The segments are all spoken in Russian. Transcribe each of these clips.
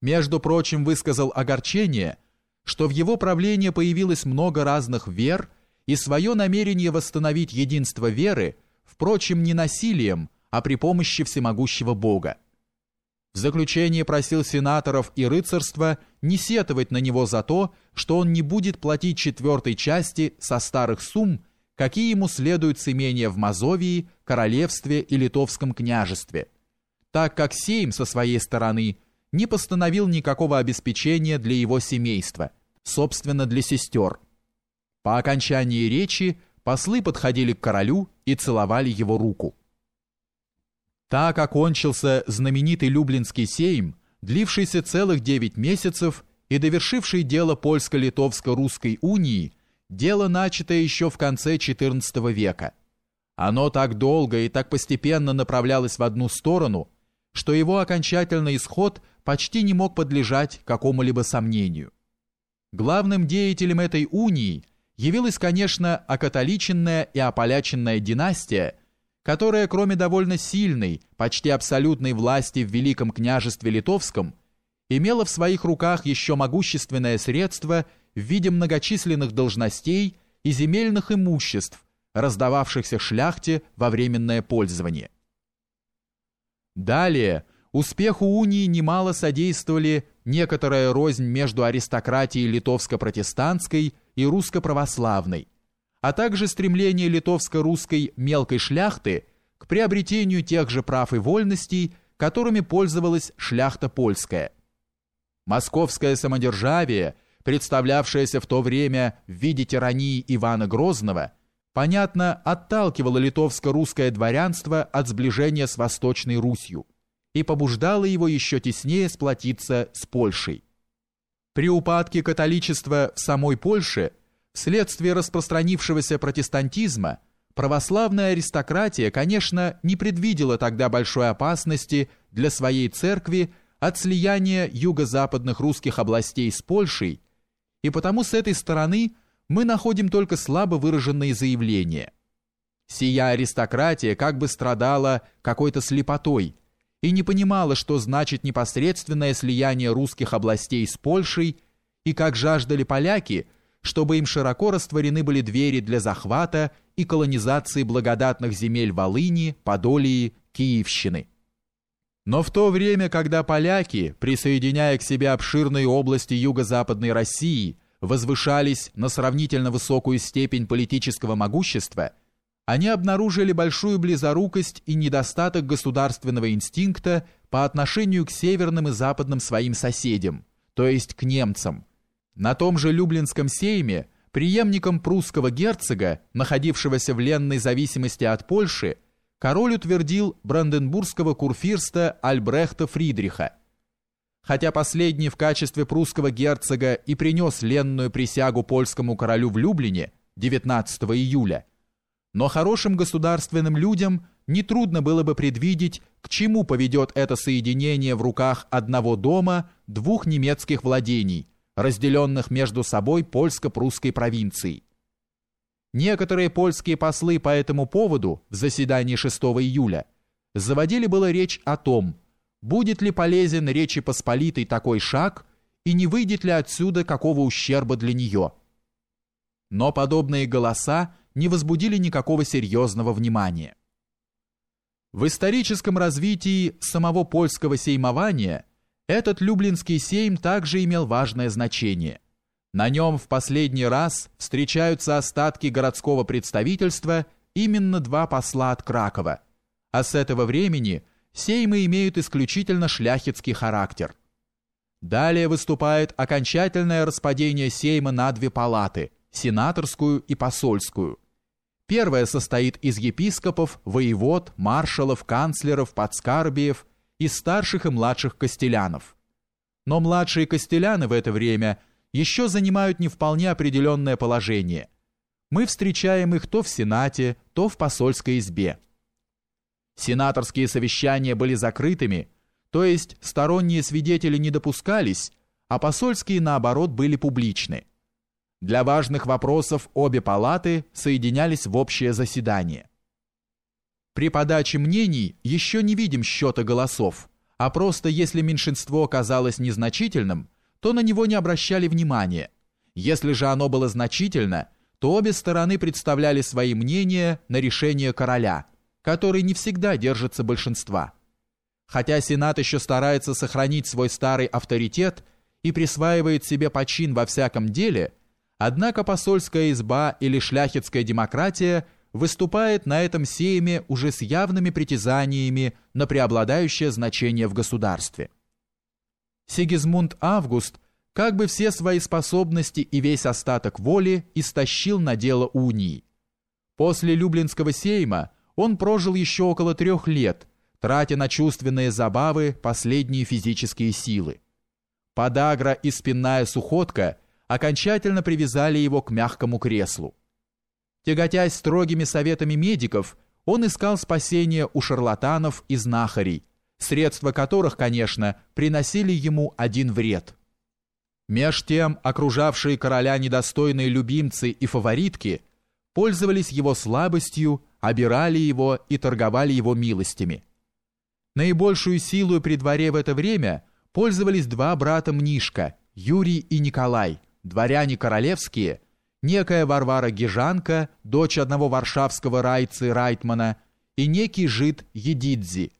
Между прочим, высказал огорчение, что в его правлении появилось много разных вер и свое намерение восстановить единство веры, впрочем, не насилием, а при помощи всемогущего Бога. В заключение просил сенаторов и рыцарства не сетовать на него за то, что он не будет платить четвертой части со старых сумм, какие ему следуют с имения в Мазовии, Королевстве и Литовском княжестве, так как Сейм со своей стороны не постановил никакого обеспечения для его семейства, собственно для сестер. По окончании речи послы подходили к королю и целовали его руку. Так окончился знаменитый Люблинский сейм, длившийся целых девять месяцев и довершивший дело польско-литовско-русской унии, дело, начатое еще в конце XIV века. Оно так долго и так постепенно направлялось в одну сторону, что его окончательный исход почти не мог подлежать какому-либо сомнению. Главным деятелем этой унии явилась, конечно, окатоличенная и ополяченная династия – которая, кроме довольно сильной, почти абсолютной власти в Великом княжестве Литовском, имела в своих руках еще могущественное средство в виде многочисленных должностей и земельных имуществ, раздававшихся шляхте во временное пользование. Далее, успеху унии немало содействовали некоторая рознь между аристократией литовско-протестантской и русско-православной, а также стремление литовско-русской мелкой шляхты к приобретению тех же прав и вольностей, которыми пользовалась шляхта польская. Московское самодержавие, представлявшееся в то время в виде тирании Ивана Грозного, понятно, отталкивало литовско-русское дворянство от сближения с Восточной Русью и побуждало его еще теснее сплотиться с Польшей. При упадке католичества в самой Польше – Вследствие распространившегося протестантизма православная аристократия, конечно, не предвидела тогда большой опасности для своей церкви от слияния юго-западных русских областей с Польшей, и потому с этой стороны мы находим только слабо выраженные заявления. Сия аристократия как бы страдала какой-то слепотой и не понимала, что значит непосредственное слияние русских областей с Польшей, и как жаждали поляки – чтобы им широко растворены были двери для захвата и колонизации благодатных земель Волыни, Подолии, Киевщины. Но в то время, когда поляки, присоединяя к себе обширные области юго-западной России, возвышались на сравнительно высокую степень политического могущества, они обнаружили большую близорукость и недостаток государственного инстинкта по отношению к северным и западным своим соседям, то есть к немцам – на том же Люблинском сейме преемником прусского герцога, находившегося в ленной зависимости от Польши, король утвердил бранденбургского курфирста Альбрехта Фридриха. Хотя последний в качестве прусского герцога и принес ленную присягу польскому королю в Люблине 19 июля, но хорошим государственным людям нетрудно было бы предвидеть, к чему поведет это соединение в руках одного дома двух немецких владений – разделенных между собой польско-прусской провинцией. Некоторые польские послы по этому поводу в заседании 6 июля заводили было речь о том, будет ли полезен Речи Посполитой такой шаг и не выйдет ли отсюда какого ущерба для нее. Но подобные голоса не возбудили никакого серьезного внимания. В историческом развитии самого польского сеймования – этот Люблинский сейм также имел важное значение. На нем в последний раз встречаются остатки городского представительства именно два посла от Кракова, а с этого времени сеймы имеют исключительно шляхетский характер. Далее выступает окончательное распадение сейма на две палаты – сенаторскую и посольскую. Первая состоит из епископов, воевод, маршалов, канцлеров, подскарбиев – из старших и младших костелянов. Но младшие костеляны в это время еще занимают не вполне определенное положение. Мы встречаем их то в Сенате, то в посольской избе. Сенаторские совещания были закрытыми, то есть сторонние свидетели не допускались, а посольские, наоборот, были публичны. Для важных вопросов обе палаты соединялись в общее заседание. При подаче мнений еще не видим счета голосов, а просто если меньшинство казалось незначительным, то на него не обращали внимания. Если же оно было значительно, то обе стороны представляли свои мнения на решение короля, который не всегда держится большинства. Хотя Сенат еще старается сохранить свой старый авторитет и присваивает себе почин во всяком деле, однако посольская изба или шляхетская демократия выступает на этом сейме уже с явными притязаниями на преобладающее значение в государстве. Сигизмунд Август как бы все свои способности и весь остаток воли истощил на дело унии. После Люблинского сейма он прожил еще около трех лет, тратя на чувственные забавы последние физические силы. Подагра и спинная сухотка окончательно привязали его к мягкому креслу. Тяготясь строгими советами медиков, он искал спасения у шарлатанов и знахарей, средства которых, конечно, приносили ему один вред. Меж тем, окружавшие короля недостойные любимцы и фаворитки пользовались его слабостью, обирали его и торговали его милостями. Наибольшую силу при дворе в это время пользовались два брата Мнишка, Юрий и Николай, дворяне королевские, некая Варвара Гижанка, дочь одного варшавского райцы Райтмана, и некий жид Едидзи.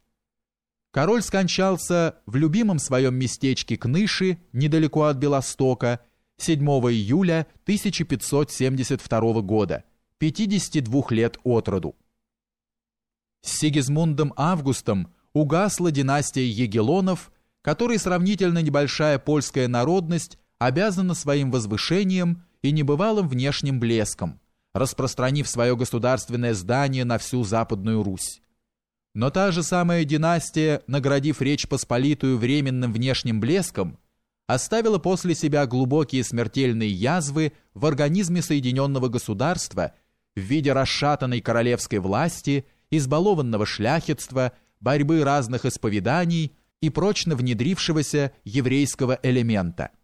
Король скончался в любимом своем местечке Кныши, недалеко от Белостока, 7 июля 1572 года, 52 лет от роду. С Сигизмундом Августом угасла династия Егелонов, которой сравнительно небольшая польская народность обязана своим возвышением и небывалым внешним блеском, распространив свое государственное здание на всю Западную Русь. Но та же самая династия, наградив Речь Посполитую временным внешним блеском, оставила после себя глубокие смертельные язвы в организме Соединенного Государства в виде расшатанной королевской власти, избалованного шляхетства, борьбы разных исповеданий и прочно внедрившегося еврейского элемента –